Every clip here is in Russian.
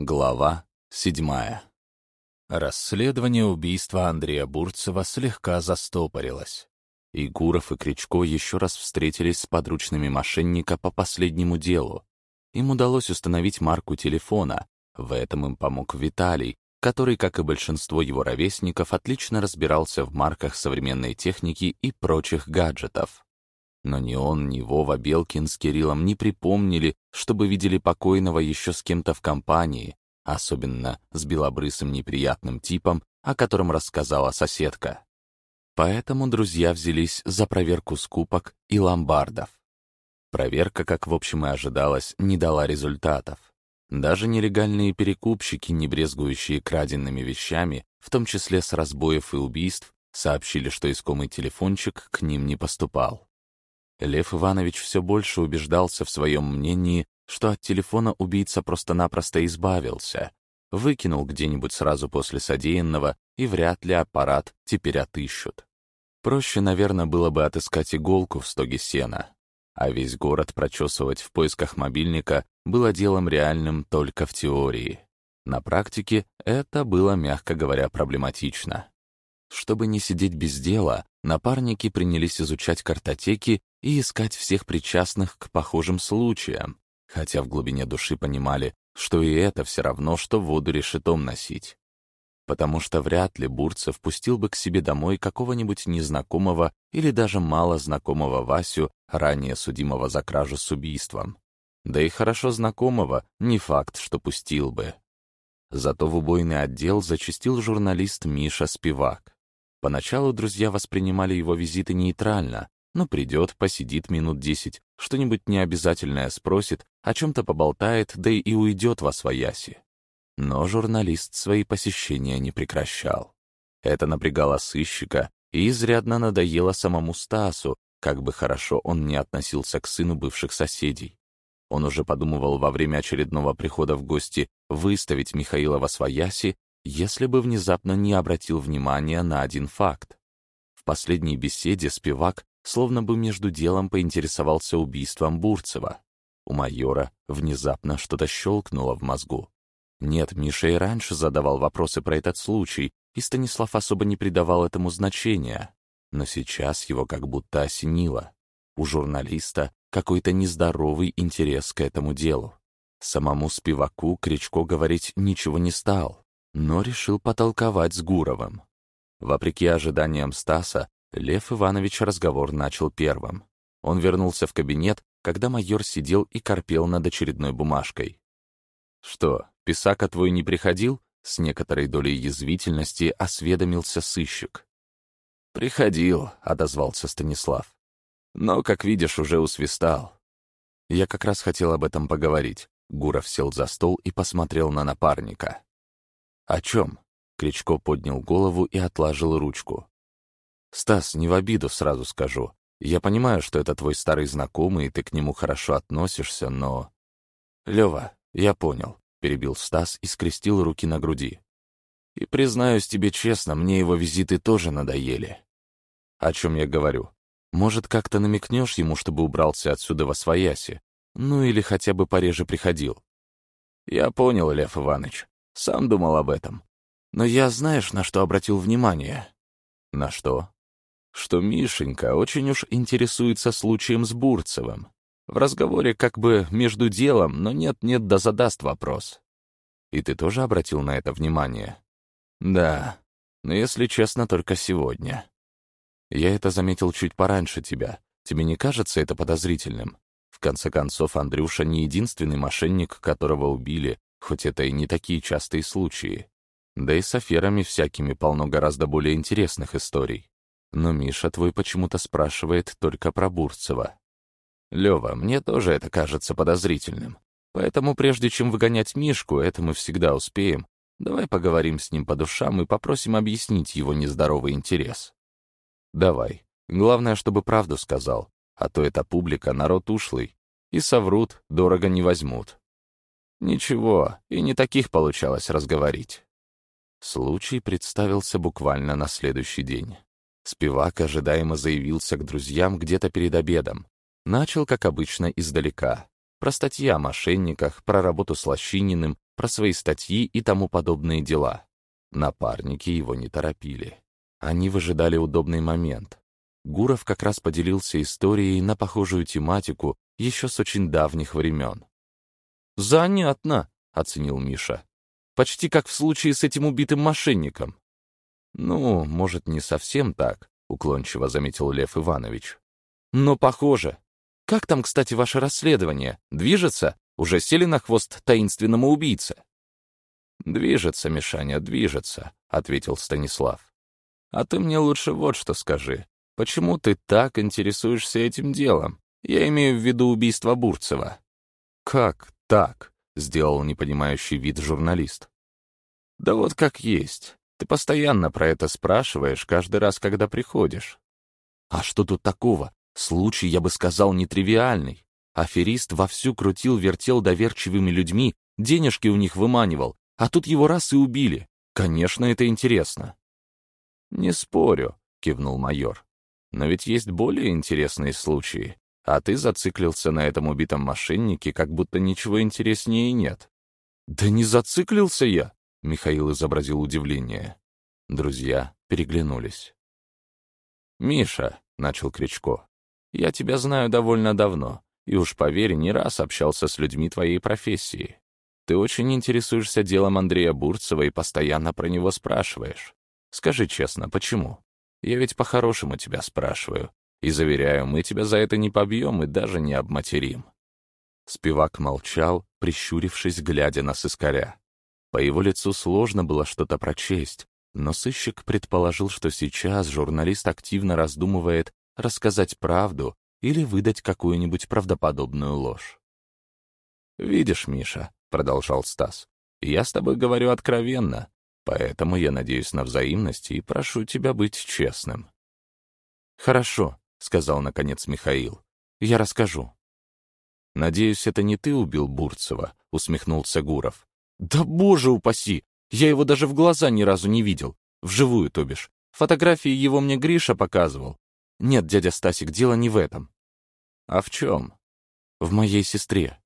Глава седьмая. Расследование убийства Андрея Бурцева слегка застопорилось. И Гуров и Кричко еще раз встретились с подручными мошенника по последнему делу. Им удалось установить марку телефона. В этом им помог Виталий, который, как и большинство его ровесников, отлично разбирался в марках современной техники и прочих гаджетов. Но ни он, ни Вова Белкин с Кириллом не припомнили, чтобы видели покойного еще с кем-то в компании, особенно с белобрысым неприятным типом, о котором рассказала соседка. Поэтому друзья взялись за проверку скупок и ломбардов. Проверка, как в общем и ожидалось, не дала результатов. Даже нелегальные перекупщики, не брезгующие краденными вещами, в том числе с разбоев и убийств, сообщили, что искомый телефончик к ним не поступал. Лев Иванович все больше убеждался в своем мнении, что от телефона убийца просто-напросто избавился, выкинул где-нибудь сразу после содеянного, и вряд ли аппарат теперь отыщут. Проще, наверное, было бы отыскать иголку в стоге сена, а весь город прочесывать в поисках мобильника было делом реальным только в теории. На практике это было, мягко говоря, проблематично. Чтобы не сидеть без дела, напарники принялись изучать картотеки и искать всех причастных к похожим случаям, хотя в глубине души понимали, что и это все равно, что воду решетом носить. Потому что вряд ли Бурцев пустил бы к себе домой какого-нибудь незнакомого или даже мало знакомого Васю, ранее судимого за кражу с убийством. Да и хорошо знакомого не факт, что пустил бы. Зато в убойный отдел зачастил журналист Миша Спивак. Поначалу друзья воспринимали его визиты нейтрально, но придет, посидит минут десять, что-нибудь необязательное спросит, о чем-то поболтает, да и уйдет во свояси. Но журналист свои посещения не прекращал. Это напрягало сыщика и изрядно надоело самому Стасу, как бы хорошо он не относился к сыну бывших соседей. Он уже подумывал во время очередного прихода в гости выставить Михаила во свояси, если бы внезапно не обратил внимания на один факт. В последней беседе Спивак словно бы между делом поинтересовался убийством Бурцева. У майора внезапно что-то щелкнуло в мозгу. Нет, Миша и раньше задавал вопросы про этот случай, и Станислав особо не придавал этому значения. Но сейчас его как будто осенило. У журналиста какой-то нездоровый интерес к этому делу. Самому Спиваку Кричко говорить ничего не стал, но решил потолковать с Гуровым. Вопреки ожиданиям Стаса, Лев Иванович разговор начал первым. Он вернулся в кабинет, когда майор сидел и корпел над очередной бумажкой. «Что, писака твой не приходил?» С некоторой долей язвительности осведомился сыщик. «Приходил», — отозвался Станислав. «Но, как видишь, уже усвистал». Я как раз хотел об этом поговорить. Гуров сел за стол и посмотрел на напарника. «О чем?» Кричко поднял голову и отложил ручку. «Стас, не в обиду сразу скажу. Я понимаю, что это твой старый знакомый, и ты к нему хорошо относишься, но...» «Лёва, я понял», — перебил Стас и скрестил руки на груди. «И признаюсь тебе честно, мне его визиты тоже надоели». «О чем я говорю? Может, как-то намекнешь ему, чтобы убрался отсюда во свояси? Ну или хотя бы пореже приходил?» «Я понял, Лев Иванович. Сам думал об этом. Но я знаешь, на что обратил внимание?» «На что?» что Мишенька очень уж интересуется случаем с Бурцевым. В разговоре как бы между делом, но нет-нет, да задаст вопрос. И ты тоже обратил на это внимание? Да, но если честно, только сегодня. Я это заметил чуть пораньше тебя. Тебе не кажется это подозрительным? В конце концов, Андрюша не единственный мошенник, которого убили, хоть это и не такие частые случаи. Да и с аферами всякими полно гораздо более интересных историй. Но Миша твой почему-то спрашивает только про Бурцева. Лёва, мне тоже это кажется подозрительным. Поэтому прежде чем выгонять Мишку, это мы всегда успеем, давай поговорим с ним по душам и попросим объяснить его нездоровый интерес. Давай. Главное, чтобы правду сказал, а то эта публика народ ушлый. И соврут, дорого не возьмут. Ничего, и не таких получалось разговорить. Случай представился буквально на следующий день. Спивак ожидаемо заявился к друзьям где-то перед обедом. Начал, как обычно, издалека. Про статьи о мошенниках, про работу с Лощининым, про свои статьи и тому подобные дела. Напарники его не торопили. Они выжидали удобный момент. Гуров как раз поделился историей на похожую тематику еще с очень давних времен. «Занятно», — оценил Миша. «Почти как в случае с этим убитым мошенником». «Ну, может, не совсем так», — уклончиво заметил Лев Иванович. «Но похоже. Как там, кстати, ваше расследование? Движется? Уже сели на хвост таинственному убийце?» «Движется, Мишаня, движется», — ответил Станислав. «А ты мне лучше вот что скажи. Почему ты так интересуешься этим делом? Я имею в виду убийство Бурцева». «Как так?» — сделал непонимающий вид журналист. «Да вот как есть. Ты постоянно про это спрашиваешь каждый раз, когда приходишь». «А что тут такого? Случай, я бы сказал, нетривиальный. Аферист вовсю крутил-вертел доверчивыми людьми, денежки у них выманивал, а тут его раз и убили. Конечно, это интересно». «Не спорю», — кивнул майор. «Но ведь есть более интересные случаи, а ты зациклился на этом убитом мошеннике, как будто ничего интереснее нет». «Да не зациклился я», — Михаил изобразил удивление. Друзья переглянулись. «Миша», — начал Кричко, — «я тебя знаю довольно давно, и уж поверь, не раз общался с людьми твоей профессии. Ты очень интересуешься делом Андрея Бурцева и постоянно про него спрашиваешь. Скажи честно, почему? Я ведь по-хорошему тебя спрашиваю. И заверяю, мы тебя за это не побьем и даже не обматерим». Спивак молчал, прищурившись, глядя на сыскаря. По его лицу сложно было что-то прочесть, но сыщик предположил, что сейчас журналист активно раздумывает рассказать правду или выдать какую-нибудь правдоподобную ложь. «Видишь, Миша», — продолжал Стас, — «я с тобой говорю откровенно, Поэтому я надеюсь на взаимность и прошу тебя быть честным». «Хорошо», — сказал наконец Михаил. «Я расскажу». «Надеюсь, это не ты убил Бурцева», — усмехнулся Гуров. «Да боже упаси! Я его даже в глаза ни разу не видел. Вживую, то бишь. Фотографии его мне Гриша показывал. Нет, дядя Стасик, дело не в этом». «А в чем?» «В моей сестре».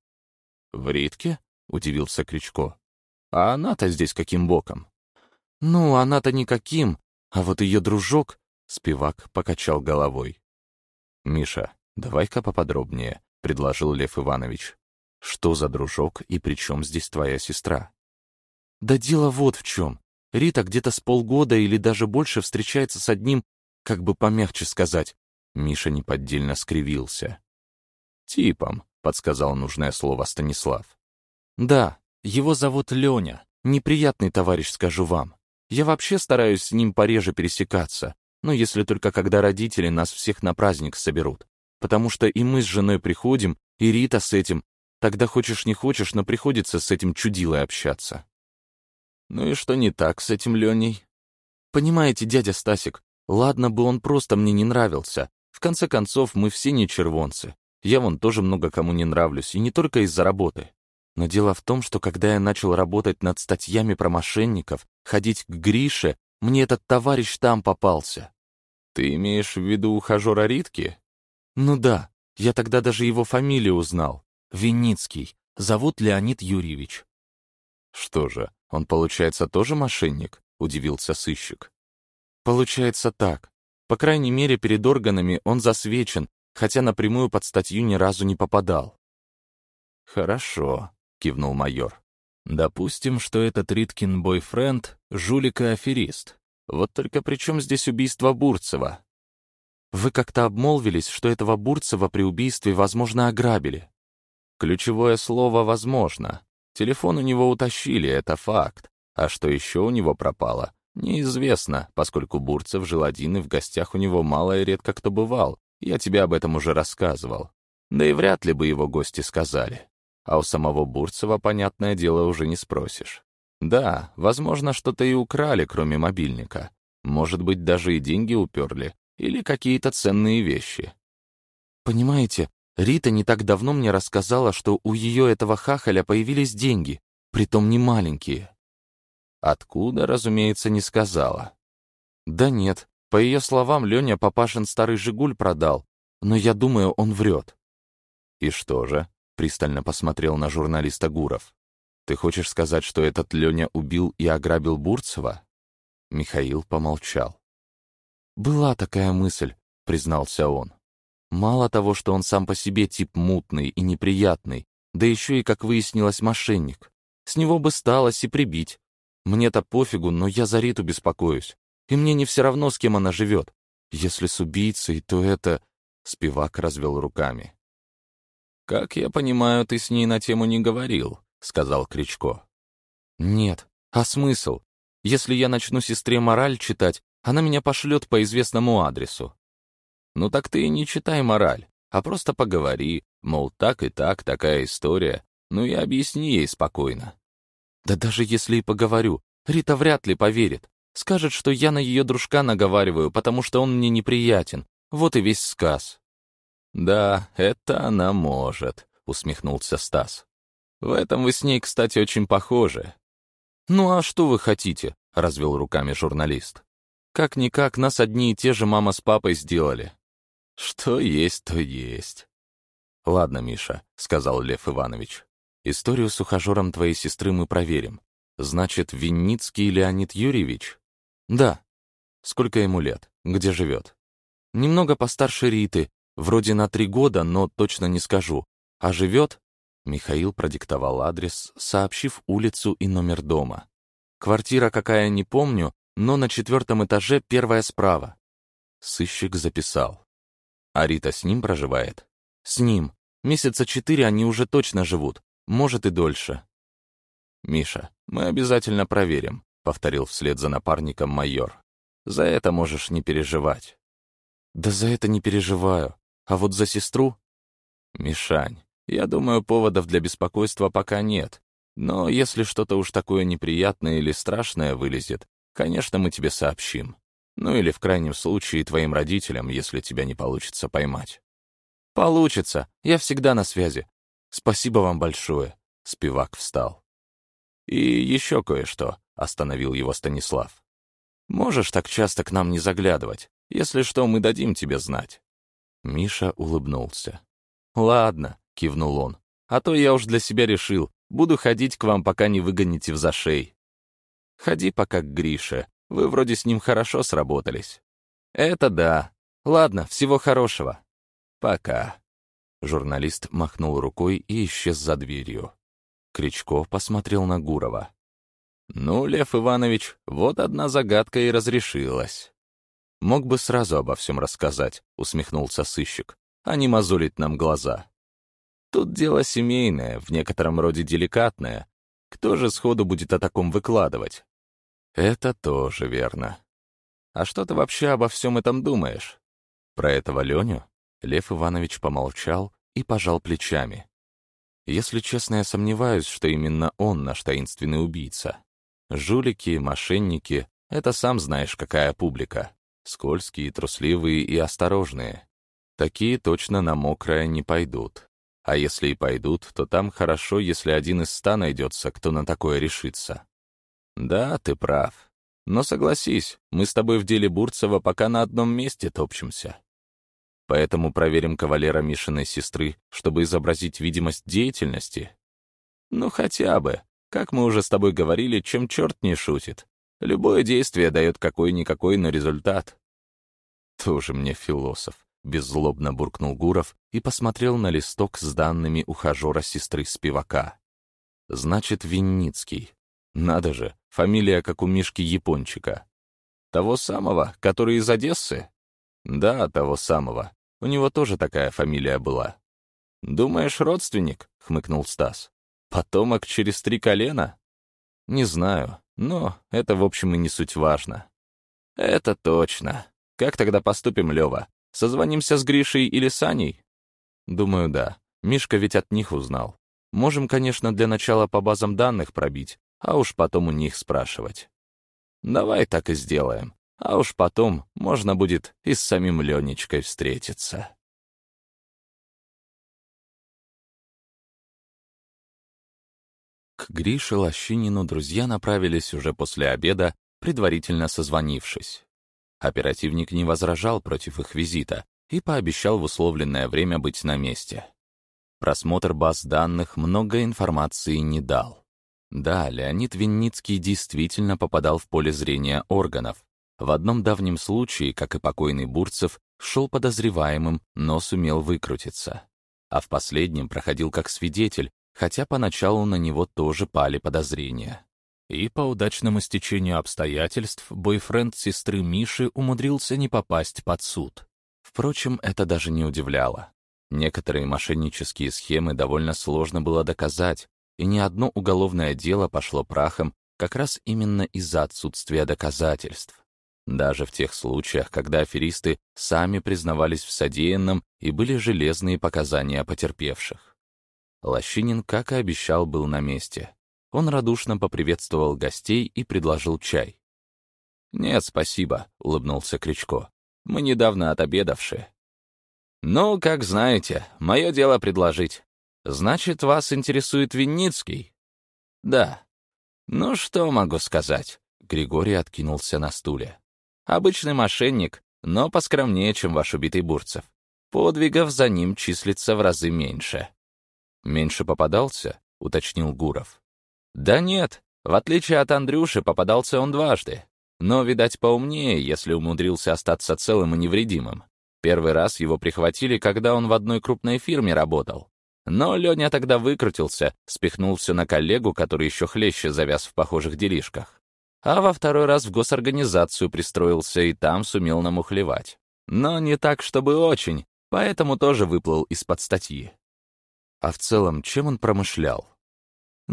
«В Ритке?» — удивился Кричко. «А она-то здесь каким боком?» «Ну, она-то никаким, а вот ее дружок...» Спивак покачал головой. «Миша, давай-ка поподробнее», — предложил Лев Иванович. «Что за дружок и при чем здесь твоя сестра?» «Да дело вот в чем. Рита где-то с полгода или даже больше встречается с одним, как бы помягче сказать». Миша неподдельно скривился. «Типом», — подсказал нужное слово Станислав. «Да, его зовут Леня. Неприятный товарищ, скажу вам. Я вообще стараюсь с ним пореже пересекаться, ну, если только когда родители нас всех на праздник соберут. Потому что и мы с женой приходим, и Рита с этим. Тогда хочешь не хочешь, но приходится с этим чудилой общаться. Ну и что не так с этим Леней? Понимаете, дядя Стасик, ладно бы он просто мне не нравился. В конце концов, мы все не червонцы. Я вон тоже много кому не нравлюсь, и не только из-за работы. Но дело в том, что когда я начал работать над статьями про мошенников, ходить к Грише, мне этот товарищ там попался. Ты имеешь в виду ухажера Ритки? Ну да, я тогда даже его фамилию узнал. Виницкий. Зовут Леонид Юрьевич. Что же, он, получается, тоже мошенник? Удивился сыщик. Получается так. По крайней мере, перед органами он засвечен, хотя напрямую под статью ни разу не попадал. Хорошо кивнул майор. «Допустим, что этот Риткин бойфренд — жулик и аферист. Вот только при чем здесь убийство Бурцева?» «Вы как-то обмолвились, что этого Бурцева при убийстве, возможно, ограбили». «Ключевое слово «возможно». Телефон у него утащили, это факт. А что еще у него пропало, неизвестно, поскольку Бурцев жил один, и в гостях у него мало и редко кто бывал. Я тебе об этом уже рассказывал. Да и вряд ли бы его гости сказали. А у самого Бурцева, понятное дело, уже не спросишь. Да, возможно, что-то и украли, кроме мобильника. Может быть, даже и деньги уперли. Или какие-то ценные вещи. Понимаете, Рита не так давно мне рассказала, что у ее этого хахаля появились деньги, притом не маленькие. Откуда, разумеется, не сказала. Да нет, по ее словам, Леня папашин старый «Жигуль» продал, но я думаю, он врет. И что же? пристально посмотрел на журналиста Гуров. Ты хочешь сказать, что этот Леня убил и ограбил Бурцева? Михаил помолчал. «Была такая мысль», — признался он. «Мало того, что он сам по себе тип мутный и неприятный, да еще и, как выяснилось, мошенник. С него бы сталось и прибить. Мне-то пофигу, но я за Риту беспокоюсь. И мне не все равно, с кем она живет. Если с убийцей, то это...» Спивак развел руками. «Как я понимаю, ты с ней на тему не говорил», — сказал Кричко. «Нет. А смысл? Если я начну сестре мораль читать, она меня пошлет по известному адресу». «Ну так ты и не читай мораль, а просто поговори, мол, так и так, такая история, ну и объясни ей спокойно». «Да даже если и поговорю, Рита вряд ли поверит. Скажет, что я на ее дружка наговариваю, потому что он мне неприятен. Вот и весь сказ». «Да, это она может», — усмехнулся Стас. «В этом вы с ней, кстати, очень похожи». «Ну а что вы хотите?» — развел руками журналист. «Как-никак нас одни и те же мама с папой сделали». «Что есть, то есть». «Ладно, Миша», — сказал Лев Иванович. «Историю с ухажером твоей сестры мы проверим. Значит, Винницкий Леонид Юрьевич?» «Да». «Сколько ему лет? Где живет?» «Немного постарше Риты, Вроде на три года, но точно не скажу. А живет? Михаил продиктовал адрес, сообщив улицу и номер дома. Квартира какая, не помню, но на четвертом этаже первая справа. Сыщик записал. А Рита с ним проживает? С ним. Месяца четыре они уже точно живут, может и дольше. «Миша, мы обязательно проверим», — повторил вслед за напарником майор. «За это можешь не переживать». «Да за это не переживаю. А вот за сестру? Мишань, я думаю, поводов для беспокойства пока нет. Но если что-то уж такое неприятное или страшное вылезет, конечно, мы тебе сообщим. Ну или в крайнем случае твоим родителям, если тебя не получится поймать. Получится, я всегда на связи. Спасибо вам большое. Спивак встал. И еще кое-что, остановил его Станислав. Можешь так часто к нам не заглядывать. Если что, мы дадим тебе знать. Миша улыбнулся. «Ладно», — кивнул он, — «а то я уж для себя решил, буду ходить к вам, пока не выгоните в зашей». «Ходи пока к Грише, вы вроде с ним хорошо сработались». «Это да. Ладно, всего хорошего». «Пока». Журналист махнул рукой и исчез за дверью. Кричко посмотрел на Гурова. «Ну, Лев Иванович, вот одна загадка и разрешилась». «Мог бы сразу обо всем рассказать», — усмехнулся сыщик, «а не мозолить нам глаза». «Тут дело семейное, в некотором роде деликатное. Кто же сходу будет о таком выкладывать?» «Это тоже верно. А что ты вообще обо всем этом думаешь?» «Про этого Леню?» Лев Иванович помолчал и пожал плечами. «Если честно, я сомневаюсь, что именно он наш таинственный убийца. Жулики, мошенники — это сам знаешь, какая публика. Скользкие, трусливые и осторожные. Такие точно на мокрое не пойдут. А если и пойдут, то там хорошо, если один из ста найдется, кто на такое решится. Да, ты прав. Но согласись, мы с тобой в деле Бурцева пока на одном месте топчемся. Поэтому проверим кавалера Мишиной сестры, чтобы изобразить видимость деятельности. Ну, хотя бы. Как мы уже с тобой говорили, чем черт не шутит. Любое действие дает какой-никакой, но результат. Тоже мне философ, беззлобно буркнул Гуров и посмотрел на листок с данными ухажера сестры Спивака. Значит, Винницкий. Надо же, фамилия как у Мишки Япончика. Того самого, который из Одессы? Да, того самого. У него тоже такая фамилия была. «Думаешь, родственник?» — хмыкнул Стас. «Потомок через три колена?» «Не знаю. Но это, в общем, и не суть важно. Это точно. Как тогда поступим, Лёва? Созвонимся с Гришей или Саней? Думаю, да. Мишка ведь от них узнал. Можем, конечно, для начала по базам данных пробить, а уж потом у них спрашивать. Давай так и сделаем. А уж потом можно будет и с самим Ленечкой встретиться. К Грише Лощинину друзья направились уже после обеда, предварительно созвонившись. Оперативник не возражал против их визита и пообещал в условленное время быть на месте. Просмотр баз данных много информации не дал. Да, Леонид Винницкий действительно попадал в поле зрения органов. В одном давнем случае, как и покойный Бурцев, шел подозреваемым, но сумел выкрутиться. А в последнем проходил как свидетель, хотя поначалу на него тоже пали подозрения. И по удачному стечению обстоятельств бойфренд сестры Миши умудрился не попасть под суд. Впрочем, это даже не удивляло. Некоторые мошеннические схемы довольно сложно было доказать, и ни одно уголовное дело пошло прахом как раз именно из-за отсутствия доказательств. Даже в тех случаях, когда аферисты сами признавались в содеянном и были железные показания потерпевших. Лощинин, как и обещал, был на месте. Он радушно поприветствовал гостей и предложил чай. «Нет, спасибо», — улыбнулся Кричко. «Мы недавно отобедавши». «Ну, как знаете, мое дело предложить. Значит, вас интересует Винницкий?» «Да». «Ну, что могу сказать?» Григорий откинулся на стуле. «Обычный мошенник, но поскромнее, чем ваш убитый Бурцев. Подвигов за ним числится в разы меньше». «Меньше попадался?» — уточнил Гуров. «Да нет, в отличие от Андрюши, попадался он дважды. Но, видать, поумнее, если умудрился остаться целым и невредимым. Первый раз его прихватили, когда он в одной крупной фирме работал. Но Леня тогда выкрутился, спихнул все на коллегу, который еще хлеще завяз в похожих делишках. А во второй раз в госорганизацию пристроился и там сумел намухлевать. Но не так, чтобы очень, поэтому тоже выплыл из-под статьи. А в целом, чем он промышлял?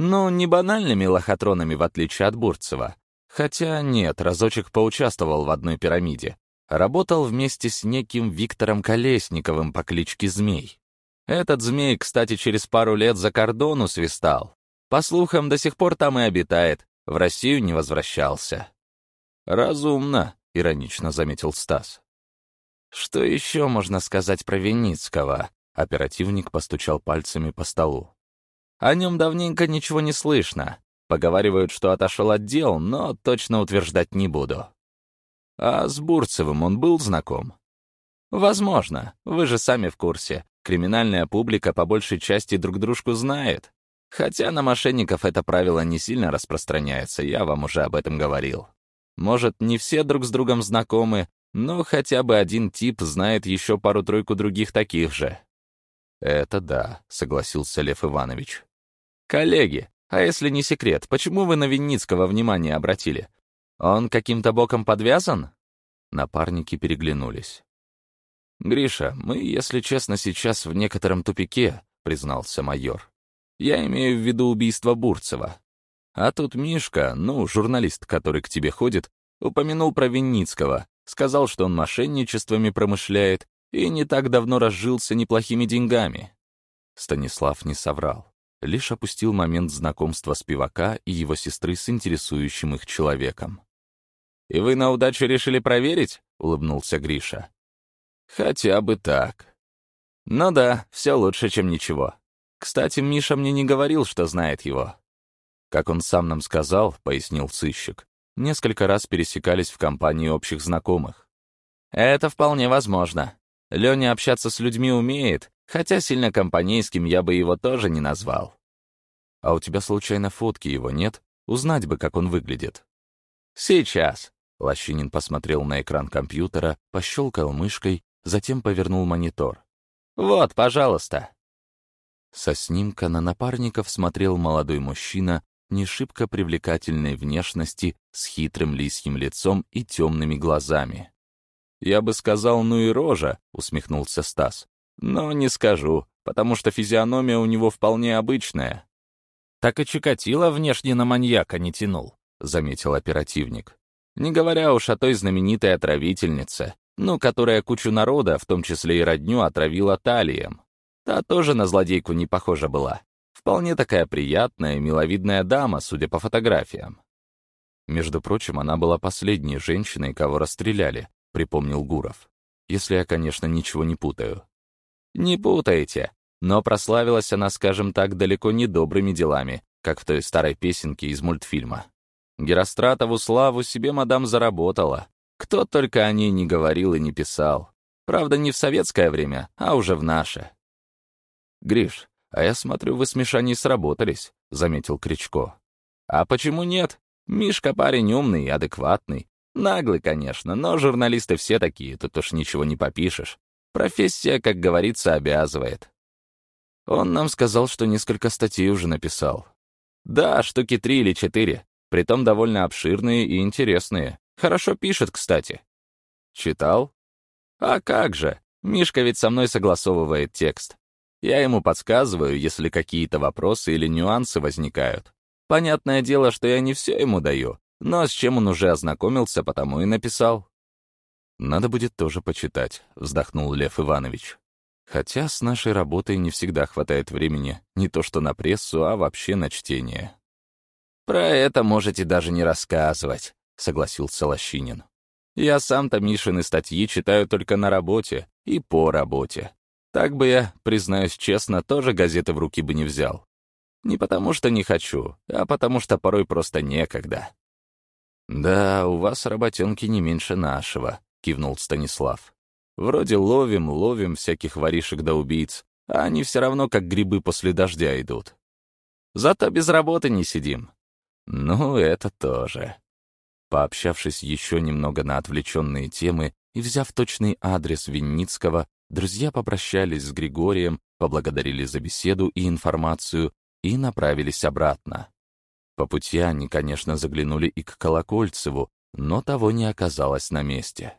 Ну, не банальными лохотронами, в отличие от Бурцева. Хотя нет, разочек поучаствовал в одной пирамиде. Работал вместе с неким Виктором Колесниковым по кличке Змей. Этот Змей, кстати, через пару лет за кордону свистал. По слухам, до сих пор там и обитает, в Россию не возвращался. «Разумно», — иронично заметил Стас. «Что еще можно сказать про Веницкого?» Оперативник постучал пальцами по столу. О нем давненько ничего не слышно. Поговаривают, что отошел от дел, но точно утверждать не буду. А с Бурцевым он был знаком? Возможно. Вы же сами в курсе. Криминальная публика по большей части друг дружку знает. Хотя на мошенников это правило не сильно распространяется, я вам уже об этом говорил. Может, не все друг с другом знакомы, но хотя бы один тип знает еще пару-тройку других таких же. «Это да», — согласился Лев Иванович. «Коллеги, а если не секрет, почему вы на Винницкого внимание обратили? Он каким-то боком подвязан?» Напарники переглянулись. «Гриша, мы, если честно, сейчас в некотором тупике», — признался майор. «Я имею в виду убийство Бурцева. А тут Мишка, ну, журналист, который к тебе ходит, упомянул про Винницкого, сказал, что он мошенничествами промышляет и не так давно разжился неплохими деньгами. Станислав не соврал, лишь опустил момент знакомства с пивака и его сестры с интересующим их человеком. «И вы на удачу решили проверить?» — улыбнулся Гриша. «Хотя бы так». «Ну да, все лучше, чем ничего. Кстати, Миша мне не говорил, что знает его». Как он сам нам сказал, — пояснил сыщик, — несколько раз пересекались в компании общих знакомых. «Это вполне возможно. Леня общаться с людьми умеет, хотя сильно компанейским я бы его тоже не назвал. А у тебя случайно фотки его нет? Узнать бы, как он выглядит. Сейчас. Лощинин посмотрел на экран компьютера, пощелкал мышкой, затем повернул монитор. «Вот, пожалуйста». Со снимка на напарников смотрел молодой мужчина не шибко привлекательной внешности с хитрым лисьим лицом и темными глазами. «Я бы сказал, ну и рожа», — усмехнулся Стас. «Но не скажу, потому что физиономия у него вполне обычная». «Так и Чикатило внешне на маньяка не тянул», — заметил оперативник. «Не говоря уж о той знаменитой отравительнице, ну, которая кучу народа, в том числе и родню, отравила талием. Та тоже на злодейку не похожа была. Вполне такая приятная, миловидная дама, судя по фотографиям. Между прочим, она была последней женщиной, кого расстреляли, — припомнил Гуров. «Если я, конечно, ничего не путаю». «Не путаете. Но прославилась она, скажем так, далеко не добрыми делами, как в той старой песенке из мультфильма. Геростратову славу себе мадам заработала. Кто только о ней не говорил и не писал. Правда, не в советское время, а уже в наше». «Гриш, а я смотрю, вы с Мишаней сработались», — заметил Кричко. А почему нет? Мишка парень умный адекватный. Наглый, конечно, но журналисты все такие, тут уж ничего не попишешь. Профессия, как говорится, обязывает. Он нам сказал, что несколько статей уже написал. Да, штуки три или четыре, притом довольно обширные и интересные. Хорошо пишет, кстати. Читал? А как же, Мишка ведь со мной согласовывает текст. Я ему подсказываю, если какие-то вопросы или нюансы возникают. Понятное дело, что я не все ему даю, но с чем он уже ознакомился, потому и написал. «Надо будет тоже почитать», — вздохнул Лев Иванович. «Хотя с нашей работой не всегда хватает времени не то что на прессу, а вообще на чтение». «Про это можете даже не рассказывать», — согласился Лощинин. «Я сам-то Мишины статьи читаю только на работе и по работе. Так бы я, признаюсь честно, тоже газеты в руки бы не взял. Не потому что не хочу, а потому что порой просто некогда. «Да, у вас работенки не меньше нашего», — кивнул Станислав. «Вроде ловим, ловим всяких воришек да убийц, а они все равно как грибы после дождя идут. Зато без работы не сидим». «Ну, это тоже». Пообщавшись еще немного на отвлеченные темы и взяв точный адрес Винницкого, друзья попрощались с Григорием, поблагодарили за беседу и информацию и направились обратно. По пути они, конечно, заглянули и к Колокольцеву, но того не оказалось на месте.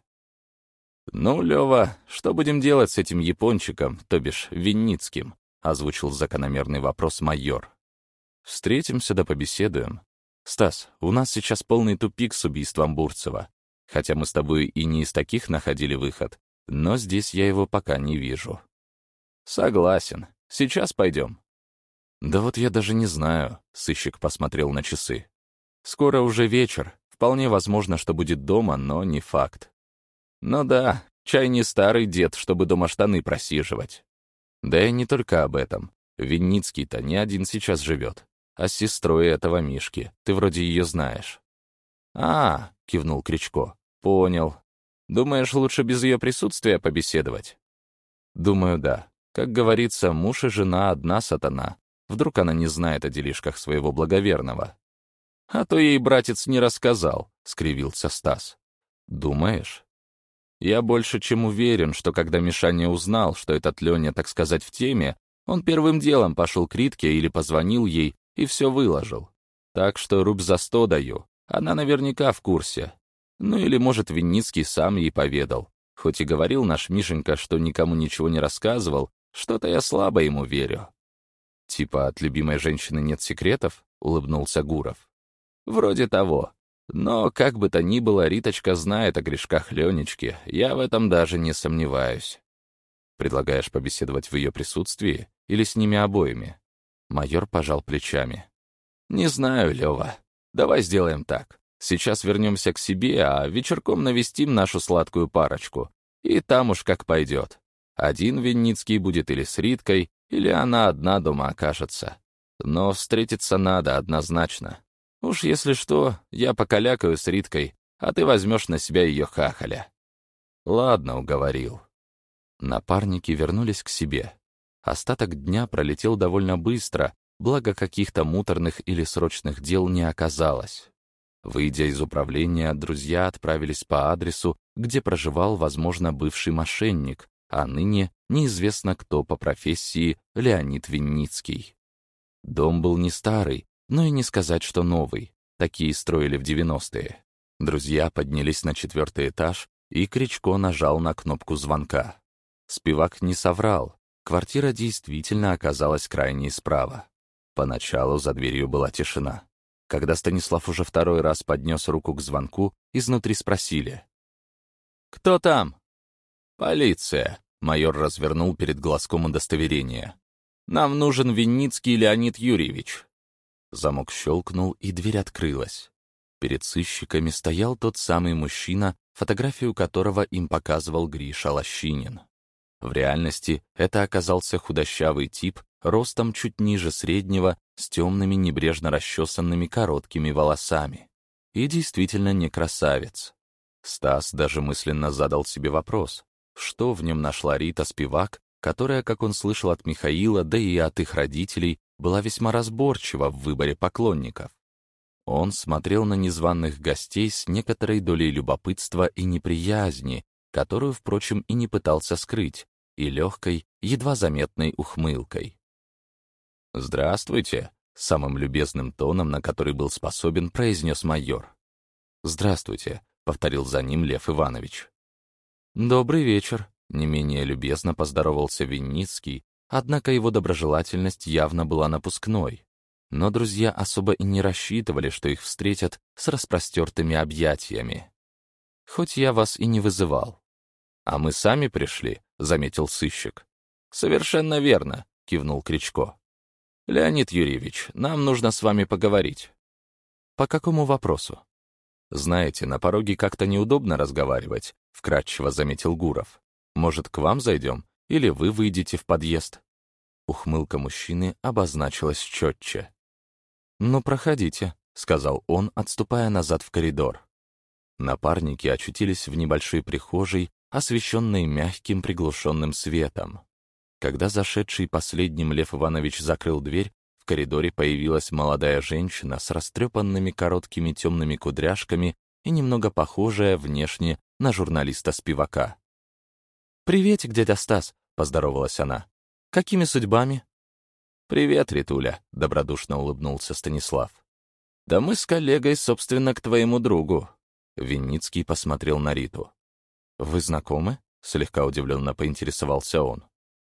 «Ну, Лёва, что будем делать с этим япончиком, то бишь Винницким?» — озвучил закономерный вопрос майор. «Встретимся да побеседуем. Стас, у нас сейчас полный тупик с убийством Бурцева. Хотя мы с тобой и не из таких находили выход, но здесь я его пока не вижу». «Согласен. Сейчас пойдем. «Да вот я даже не знаю», — сыщик посмотрел на часы. «Скоро уже вечер. Вполне возможно, что будет дома, но не факт». «Ну да, чай не старый дед, чтобы дома штаны просиживать». «Да и не только об этом. Винницкий-то не один сейчас живет, а с сестрой этого Мишки. Ты вроде ее знаешь». «А, — кивнул Кричко, — понял. Думаешь, лучше без ее присутствия побеседовать?» «Думаю, да. Как говорится, муж и жена — одна сатана, Вдруг она не знает о делишках своего благоверного. «А то ей братец не рассказал», — скривился Стас. «Думаешь?» «Я больше чем уверен, что когда Мишаня узнал, что этот Леня, так сказать, в теме, он первым делом пошел к Ритке или позвонил ей и все выложил. Так что руб за сто даю. Она наверняка в курсе. Ну или, может, Винницкий сам ей поведал. Хоть и говорил наш Мишенька, что никому ничего не рассказывал, что-то я слабо ему верю. «Типа от любимой женщины нет секретов?» — улыбнулся Гуров. «Вроде того. Но, как бы то ни было, Риточка знает о грешках Ленечки. Я в этом даже не сомневаюсь. Предлагаешь побеседовать в ее присутствии или с ними обоими?» Майор пожал плечами. «Не знаю, Лева. Давай сделаем так. Сейчас вернемся к себе, а вечерком навестим нашу сладкую парочку. И там уж как пойдет. Один Винницкий будет или с Риткой, или она одна дома окажется. Но встретиться надо однозначно. Уж если что, я покалякаю с Риткой, а ты возьмешь на себя ее хахаля. Ладно, уговорил. Напарники вернулись к себе. Остаток дня пролетел довольно быстро, благо каких-то муторных или срочных дел не оказалось. Выйдя из управления, друзья отправились по адресу, где проживал, возможно, бывший мошенник, а ныне неизвестно кто по профессии Леонид Винницкий. Дом был не старый, но и не сказать, что новый. Такие строили в 90-е. Друзья поднялись на четвертый этаж, и Кричко нажал на кнопку звонка. Спивак не соврал. Квартира действительно оказалась крайней справа. Поначалу за дверью была тишина. Когда Станислав уже второй раз поднес руку к звонку, изнутри спросили. «Кто там?» «Полиция», — майор развернул перед глазком удостоверение. «Нам нужен Винницкий Леонид Юрьевич». Замок щелкнул, и дверь открылась. Перед сыщиками стоял тот самый мужчина, фотографию которого им показывал Гриша Лощинин. В реальности это оказался худощавый тип, ростом чуть ниже среднего, с темными небрежно расчесанными короткими волосами. И действительно не красавец. Стас даже мысленно задал себе вопрос, что в нем нашла Рита Спивак, которая, как он слышал от Михаила, да и от их родителей, была весьма разборчива в выборе поклонников. Он смотрел на незваных гостей с некоторой долей любопытства и неприязни, которую, впрочем, и не пытался скрыть, и легкой, едва заметной ухмылкой. «Здравствуйте», — самым любезным тоном, на который был способен, произнес майор. «Здравствуйте», — повторил за ним Лев Иванович. «Добрый вечер», — не менее любезно поздоровался Винницкий, однако его доброжелательность явно была напускной. Но друзья особо и не рассчитывали, что их встретят с распростертыми объятиями. «Хоть я вас и не вызывал». «А мы сами пришли», — заметил сыщик. «Совершенно верно», — кивнул Кричко. «Леонид Юрьевич, нам нужно с вами поговорить». «По какому вопросу?» «Знаете, на пороге как-то неудобно разговаривать», — вкратчиво заметил Гуров. «Может, к вам зайдем? Или вы выйдете в подъезд?» Ухмылка мужчины обозначилась четче. «Ну, проходите», — сказал он, отступая назад в коридор. Напарники очутились в небольшой прихожей, освещенной мягким приглушенным светом. Когда зашедший последним Лев Иванович закрыл дверь, в коридоре появилась молодая женщина с растрепанными короткими темными кудряшками и немного похожая внешне на журналиста-спивака. «Приветик, дядя Стас», — поздоровалась она. «Какими судьбами?» «Привет, Ритуля», — добродушно улыбнулся Станислав. «Да мы с коллегой, собственно, к твоему другу». Винницкий посмотрел на Риту. «Вы знакомы?» — слегка удивленно поинтересовался он.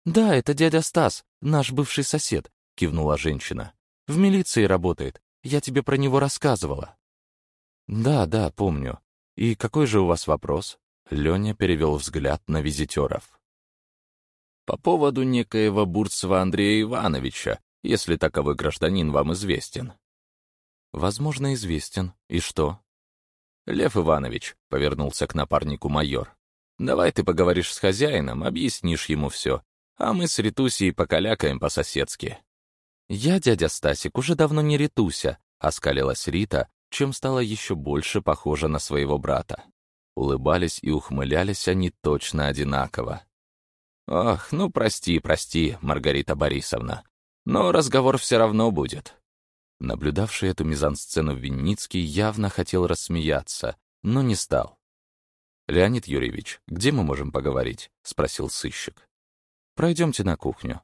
«Да, это дядя Стас, наш бывший сосед», — кивнула женщина. «В милиции работает. Я тебе про него рассказывала». «Да, да, помню. И какой же у вас вопрос?» Леня перевел взгляд на визитеров. «По поводу некоего Бурцева Андрея Ивановича, если таковой гражданин вам известен». «Возможно, известен. И что?» «Лев Иванович», — повернулся к напарнику майор, «давай ты поговоришь с хозяином, объяснишь ему все, а мы с Ритусей покалякаем по-соседски». «Я, дядя Стасик, уже давно не Ритуся», — оскалилась Рита, чем стала еще больше похожа на своего брата. Улыбались и ухмылялись они точно одинаково. «Ох, ну прости, прости, Маргарита Борисовна, но разговор все равно будет». Наблюдавший эту мизансцену Винницкий явно хотел рассмеяться, но не стал. «Леонид Юрьевич, где мы можем поговорить?» — спросил сыщик. Пройдемте на кухню».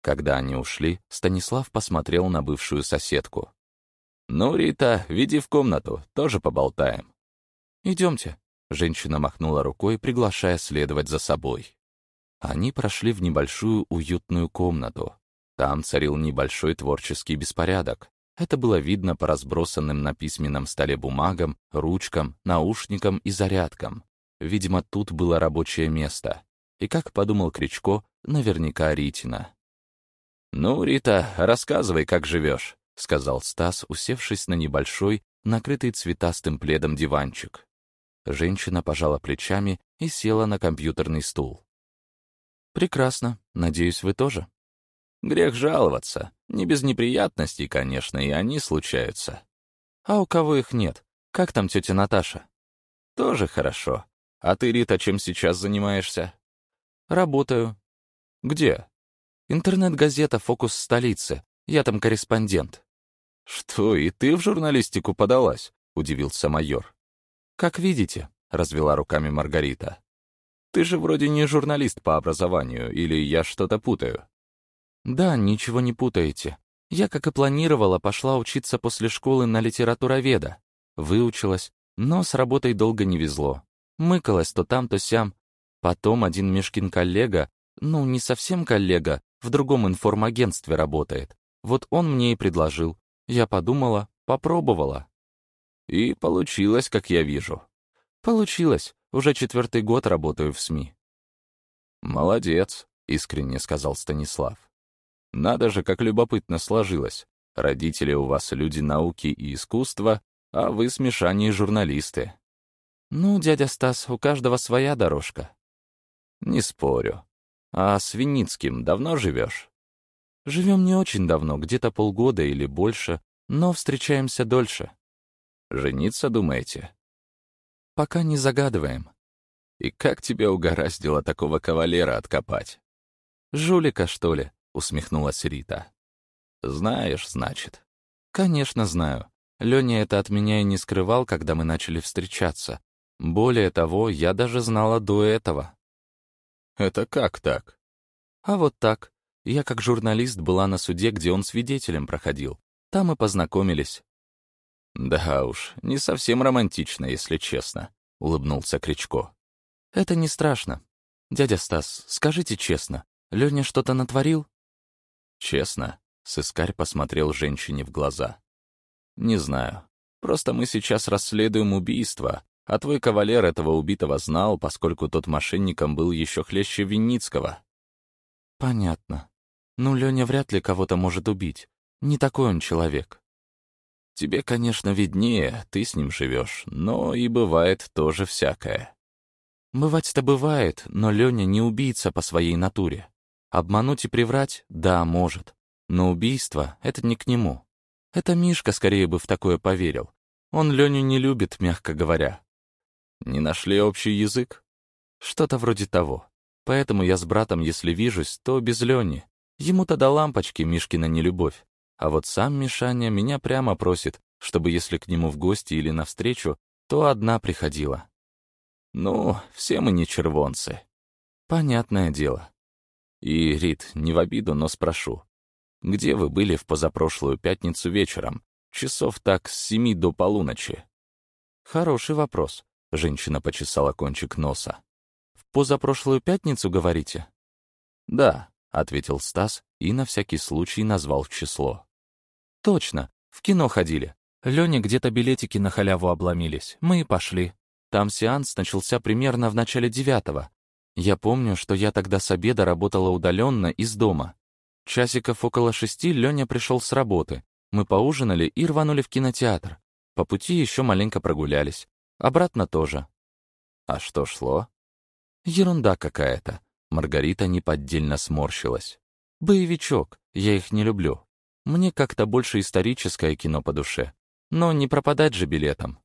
Когда они ушли, Станислав посмотрел на бывшую соседку. «Ну, Рита, веди в комнату, тоже поболтаем». «Идемте», — женщина махнула рукой, приглашая следовать за собой. Они прошли в небольшую уютную комнату. Там царил небольшой творческий беспорядок. Это было видно по разбросанным на письменном столе бумагам, ручкам, наушникам и зарядкам. Видимо, тут было рабочее место. И, как подумал Кричко, наверняка Ритина. «Ну, Рита, рассказывай, как живешь», — сказал Стас, усевшись на небольшой, накрытый цветастым пледом диванчик. Женщина пожала плечами и села на компьютерный стул. «Прекрасно. Надеюсь, вы тоже?» «Грех жаловаться. Не без неприятностей, конечно, и они случаются». «А у кого их нет? Как там тетя Наташа?» «Тоже хорошо. А ты, Рита, чем сейчас занимаешься?» «Работаю». «Где?» «Интернет-газета «Фокус столицы». Я там корреспондент». «Что, и ты в журналистику подалась?» — удивился майор. «Как видите», — развела руками Маргарита. «Ты же вроде не журналист по образованию, или я что-то путаю?» «Да, ничего не путаете. Я, как и планировала, пошла учиться после школы на литературоведа. Выучилась, но с работой долго не везло. Мыкалась то там, то сям, Потом один Мишкин коллега, ну, не совсем коллега, в другом информагентстве работает. Вот он мне и предложил. Я подумала, попробовала. И получилось, как я вижу. Получилось. Уже четвертый год работаю в СМИ. Молодец, искренне сказал Станислав. Надо же, как любопытно сложилось. Родители у вас люди науки и искусства, а вы смешание журналисты. Ну, дядя Стас, у каждого своя дорожка. «Не спорю. А с Винницким давно живешь?» «Живем не очень давно, где-то полгода или больше, но встречаемся дольше». «Жениться, думаете?» «Пока не загадываем». «И как тебя угораздило такого кавалера откопать?» «Жулика, что ли?» — усмехнулась Рита. «Знаешь, значит». «Конечно, знаю. Леня это от меня и не скрывал, когда мы начали встречаться. Более того, я даже знала до этого. Это как так? А вот так. Я как журналист была на суде, где он свидетелем проходил. Там и познакомились. Да уж, не совсем романтично, если честно, — улыбнулся Кричко. Это не страшно. Дядя Стас, скажите честно, Леня что-то натворил? Честно, сыскарь посмотрел женщине в глаза. Не знаю. Просто мы сейчас расследуем убийство, а твой кавалер этого убитого знал, поскольку тот мошенником был еще хлеще Винницкого. Понятно. Ну, Леня вряд ли кого-то может убить. Не такой он человек. Тебе, конечно, виднее, ты с ним живешь, но и бывает тоже всякое. Бывать-то бывает, но Леня не убийца по своей натуре. Обмануть и приврать — да, может. Но убийство — это не к нему. Это Мишка скорее бы в такое поверил. Он Леню не любит, мягко говоря. Не нашли общий язык? Что-то вроде того. Поэтому я с братом, если вижусь, то без Лени. Ему-то до лампочки Мишкина нелюбовь. А вот сам Мишаня меня прямо просит, чтобы если к нему в гости или навстречу, то одна приходила. Ну, все мы не червонцы. Понятное дело. И, Рит, не в обиду, но спрошу. Где вы были в позапрошлую пятницу вечером? Часов так с семи до полуночи. Хороший вопрос. Женщина почесала кончик носа. В позапрошлую пятницу, говорите? Да, ответил Стас и на всякий случай назвал число. Точно, в кино ходили. Лене где-то билетики на халяву обломились. Мы и пошли. Там сеанс начался примерно в начале девятого. Я помню, что я тогда с обеда работала удаленно из дома. Часиков около шести Леня пришел с работы. Мы поужинали и рванули в кинотеатр. По пути еще маленько прогулялись. Обратно тоже. А что шло? Ерунда какая-то. Маргарита неподдельно сморщилась. Боевичок, я их не люблю. Мне как-то больше историческое кино по душе. Но не пропадать же билетом.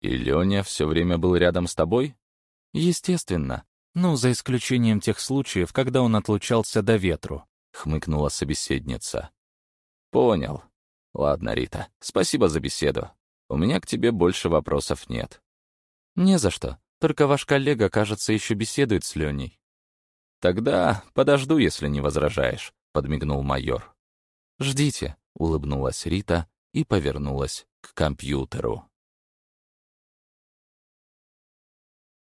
И Леня все время был рядом с тобой? Естественно. Ну, за исключением тех случаев, когда он отлучался до ветру, хмыкнула собеседница. Понял. Ладно, Рита, спасибо за беседу. У меня к тебе больше вопросов нет. Не за что. Только ваш коллега, кажется, еще беседует с Леней. Тогда подожду, если не возражаешь, подмигнул майор. Ждите, улыбнулась Рита и повернулась к компьютеру.